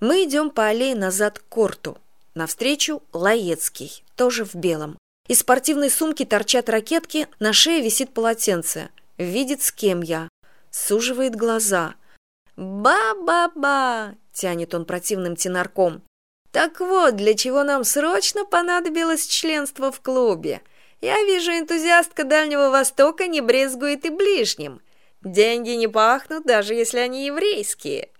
Мы идем по аллее назад к корту. Навстречу Лаецкий, тоже в белом. Из спортивной сумки торчат ракетки, на шее висит полотенце. Видит, с кем я. Суживает глаза. «Ба-ба-ба!» — тянет он противным тенарком. «Так вот, для чего нам срочно понадобилось членство в клубе. Я вижу, энтузиастка Дальнего Востока не брезгует и ближним. Деньги не пахнут, даже если они еврейские».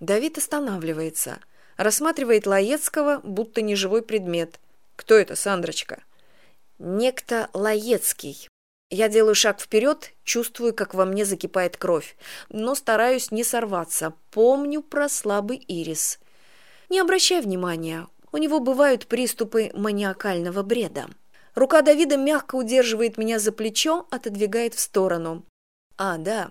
Давид останавливается, рассматривает Лаецкого, будто неживой предмет. «Кто это, Сандрочка?» «Некто Лаецкий». Я делаю шаг вперед, чувствую, как во мне закипает кровь, но стараюсь не сорваться. Помню про слабый ирис. Не обращай внимания, у него бывают приступы маниакального бреда. Рука Давида мягко удерживает меня за плечо, отодвигает в сторону. А, да,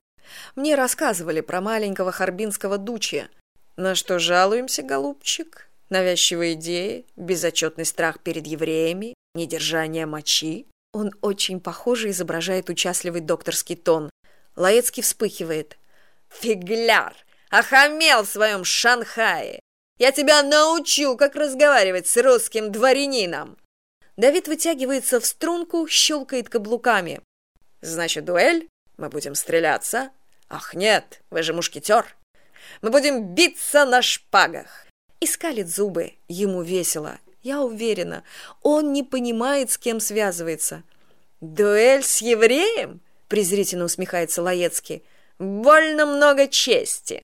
мне рассказывали про маленького харбинского дучи. На что жалуемся, голубчик? Навязчивые идеи, безотчетный страх перед евреями, недержание мочи. Он очень похоже изображает участливый докторский тон. Лаецкий вспыхивает. «Фигляр! Охамел в своем Шанхае! Я тебя научу, как разговаривать с русским дворянином!» Давид вытягивается в струнку, щелкает каблуками. «Значит, дуэль? Мы будем стреляться?» «Ах, нет, вы же мушкетер!» «Мы будем биться на шпагах!» И зубы, ему весело, я уверена, он не понимает, с кем связывается. «Дуэль с евреем?» — презрительно усмехается Лаецкий. «Больно много чести.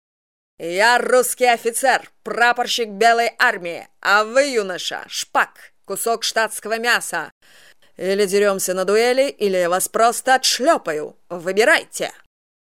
Я русский офицер, прапорщик белой армии, а вы, юноша, шпак, кусок штатского мяса. Или деремся на дуэли, или я вас просто отшлепаю. Выбирайте!»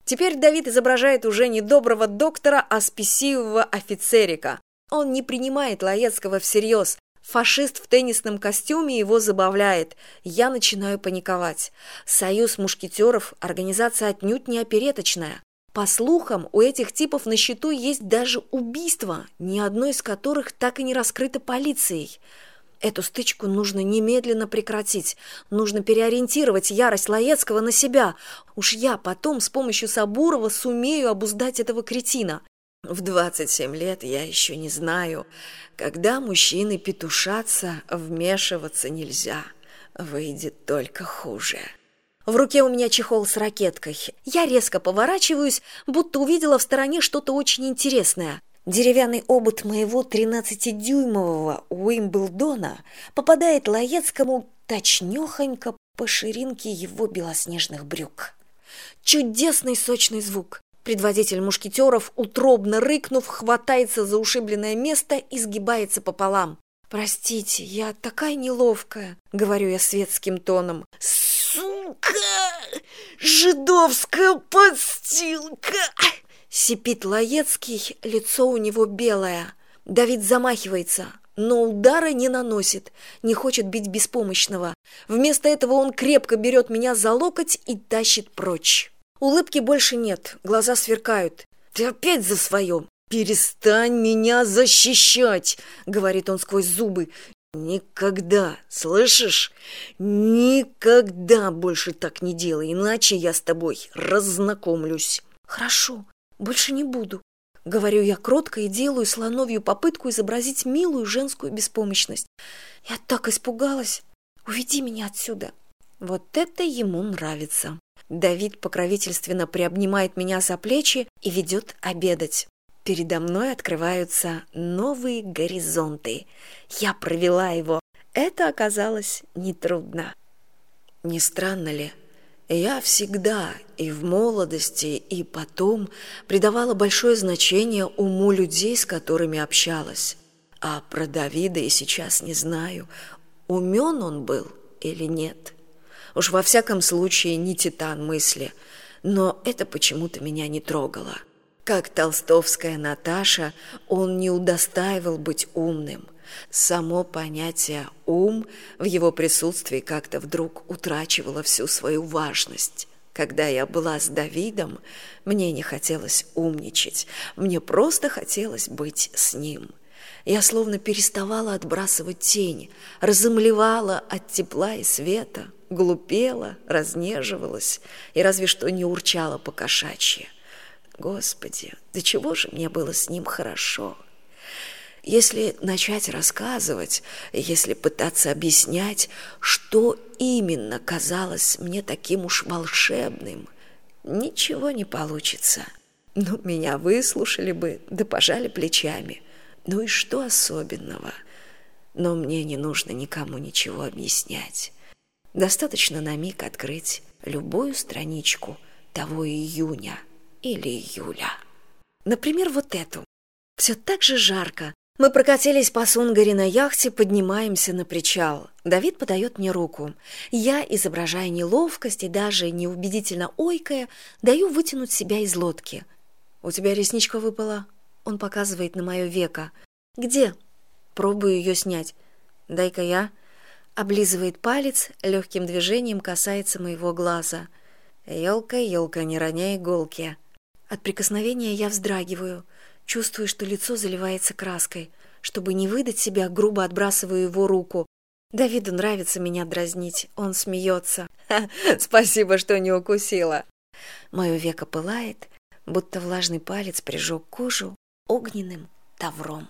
Теперь Давид изображает уже не доброго доктора, а спесивого офицерика. Он не принимает Лаецкого всерьез, Фашист в теннисном костюме его забавляет. Я начинаю паниковать. Союз мушкетеров – организация отнюдь не опереточная. По слухам, у этих типов на счету есть даже убийство, ни одно из которых так и не раскрыто полицией. Эту стычку нужно немедленно прекратить. Нужно переориентировать ярость Лаецкого на себя. Уж я потом с помощью Сабурова сумею обуздать этого кретина. В двадцать семь лет я еще не знаю. Когда мужчины петушатся, вмешиваться нельзя. Выйдет только хуже. В руке у меня чехол с ракеткой. Я резко поворачиваюсь, будто увидела в стороне что-то очень интересное. Деревянный обод моего тринадцатидюймового Уимблдона попадает Лаецкому точнёхонько по ширинке его белоснежных брюк. Чудесный сочный звук. Предводитель мушкетеров, утробно рыкнув, хватается за ушибленное место и сгибается пополам. «Простите, я такая неловкая», — говорю я светским тоном. «Сука! Жидовская подстилка!» Сипит Лаецкий, лицо у него белое. Давид замахивается, но удара не наносит, не хочет бить беспомощного. Вместо этого он крепко берет меня за локоть и тащит прочь. Улыбки больше нет глаза сверкают. Ты опять за своем перестань меня защищать говорит он сквозь зубы. Никогда слышишь? Никогда больше так не делай иначе я с тобой раззнакомлюсь хорошо больше не буду говорю я кротко и делаю слоновью попытку изобразить милую женскую беспомощность я так испугалась уведи меня отсюда вот это ему нравится Давид покровительственно приобнимает меня за плечи и ведет обедать. Передо мной открываются новые горизонты. Я провела его. Это оказалось нетрудно. Не странно ли? Я всегда и в молодости, и потом придавала большое значение уму людей, с которыми общалась. А про Давида и сейчас не знаю, умен он был или нет уж во всяком случае не титан мысли но это почему-то меня не трогало как толстовская наташа он не удостаивал быть умным. Само понятие ум в его присутствии как то вдруг утрачивало всю свою важность. Когда я была с давидом мне не хотелось умничать мне просто хотелось быть с ним. Я словно переставала отбрасывать тень разымлевала от тепла и света глупела, разнеживалась и разве что не урчала по кошачьи. Господи, до чего же мне было с ним хорошо! если начать рассказывать, если пытаться объяснять, что именно казалось мне таким уж волшебным, ничего не получится. Ну, меня выслушали бы, да пожали плечами. Ну и что особенного? Но мне не нужно никому ничего объяснять. Достаточно на миг открыть любую страничку того июня или июля. Например, вот эту. Все так же жарко. Мы прокатились по Сунгаре на яхте, поднимаемся на причал. Давид подает мне руку. Я, изображая неловкость и даже неубедительно ойкая, даю вытянуть себя из лодки. «У тебя ресничка выпала?» Он показывает на мое веко. «Где?» Пробую ее снять. «Дай-ка я». Облизывает палец, легким движением касается моего глаза. «Елка, елка, не роняй иголки». От прикосновения я вздрагиваю, чувствую, что лицо заливается краской. Чтобы не выдать себя, грубо отбрасываю его руку. Давиду нравится меня дразнить, он смеется. «Спасибо, что не укусила». Мое веко пылает, будто влажный палец прижег кожу огненным тавром.